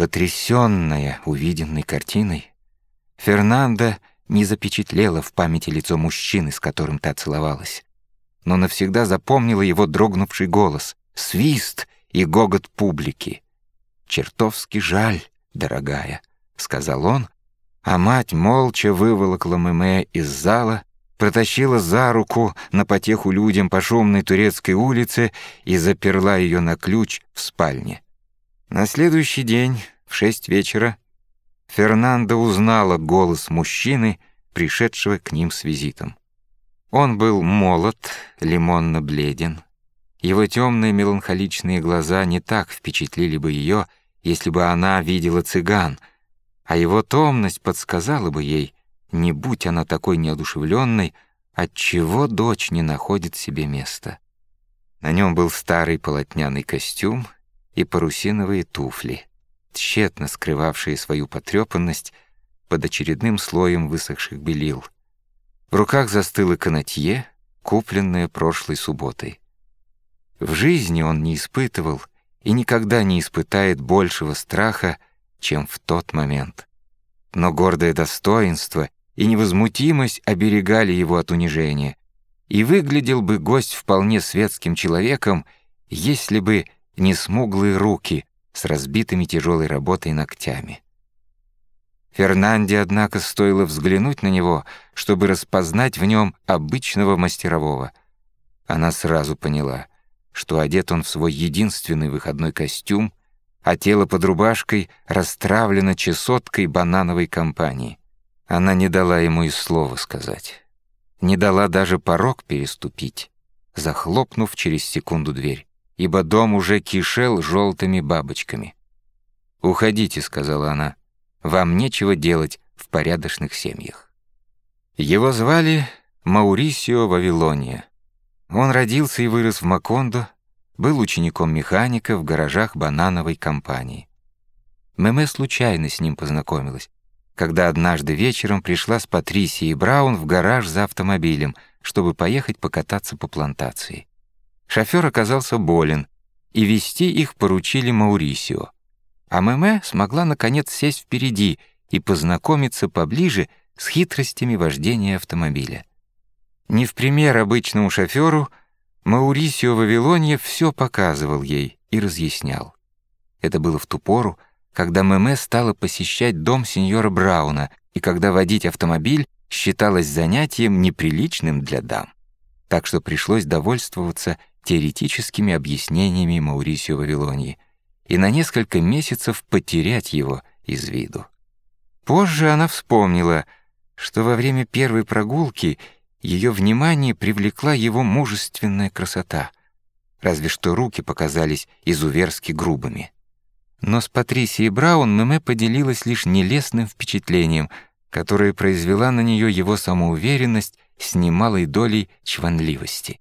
Потрясенная увиденной картиной, Фернанда не запечатлела в памяти лицо мужчины, с которым та целовалась, но навсегда запомнила его дрогнувший голос, свист и гогот публики. «Чертовски жаль, дорогая», — сказал он, а мать молча выволокла Мэмэ из зала, протащила за руку на потеху людям по шумной турецкой улице и заперла ее на ключ в спальне. На следующий день, в шесть вечера, Фернандо узнала голос мужчины, пришедшего к ним с визитом. Он был молод, лимонно бледен. Его темные меланхоличные глаза не так впечатлили бы ее, если бы она видела цыган, а его томность подсказала бы ей — не будь она такой неодушевленной, отчего дочь не находит себе места. На нем был старый полотняный костюм и парусиновые туфли, тщетно скрывавшие свою потрепанность под очередным слоем высохших белил. В руках застыло канатье, купленное прошлой субботой. В жизни он не испытывал и никогда не испытает большего страха, чем в тот момент. Но гордое достоинство и невозмутимость оберегали его от унижения, и выглядел бы гость вполне светским человеком, если бы не смуглые руки с разбитыми тяжелой работой ногтями. Фернанде, однако, стоило взглянуть на него, чтобы распознать в нем обычного мастерового. Она сразу поняла, что одет он в свой единственный выходной костюм, а тело под рубашкой расстравлено чесоткой банановой компании. Она не дала ему и слова сказать. Не дала даже порог переступить, захлопнув через секунду дверь, ибо дом уже кишел желтыми бабочками. «Уходите», — сказала она, — «вам нечего делать в порядочных семьях». Его звали Маурисио Вавилония. Он родился и вырос в Макондо, был учеником механика в гаражах банановой компании. Мэмэ случайно с ним познакомилась, когда однажды вечером пришла с Патрисией Браун в гараж за автомобилем, чтобы поехать покататься по плантации. Шофер оказался болен, и вести их поручили Маурисио. А Мэмэ смогла, наконец, сесть впереди и познакомиться поближе с хитростями вождения автомобиля. Не в пример обычному шоферу, Маурисио Вавилонье все показывал ей и разъяснял. Это было в ту пору, когда Мэмэ стала посещать дом сеньора Брауна и когда водить автомобиль считалось занятием неприличным для дам. Так что пришлось довольствоваться теоретическими объяснениями Маурисио Вавилонии и на несколько месяцев потерять его из виду. Позже она вспомнила, что во время первой прогулки ее внимание привлекла его мужественная красота, разве что руки показались изуверски грубыми. Но с Патрисией Браун Мэмэ поделилась лишь нелестным впечатлением, которое произвела на нее его самоуверенность с немалой долей чванливости.